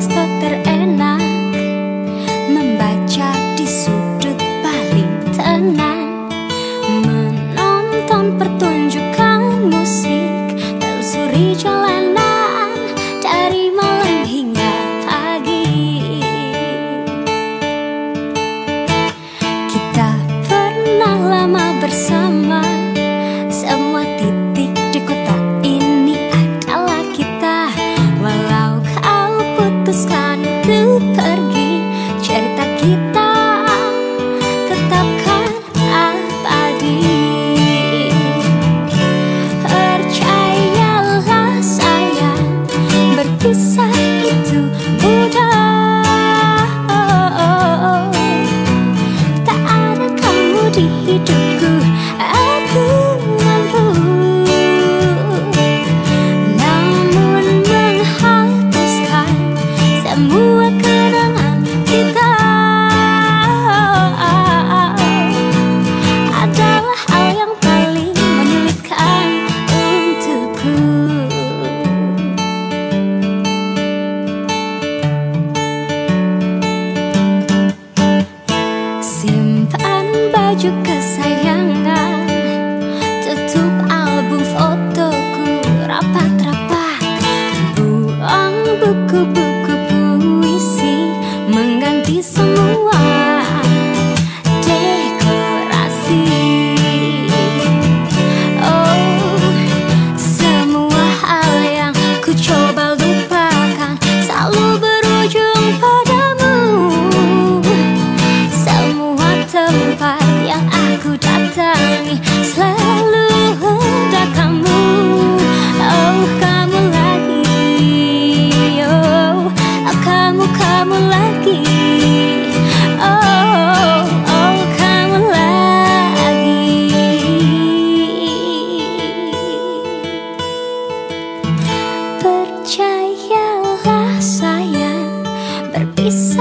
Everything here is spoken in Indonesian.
resto terenak Membaca di sudut paling tenang Menonton pertunjukan to baju kesayangan. Tutup album fotoku rapat-rapat. Buang buku-buku puisi Mengganti semua Selalu ada kamu. Oh, kamu lagi. Oh, kamu, kamu lagi. Oh, oh, kamu lagi. Percayalah sayang. Berpisah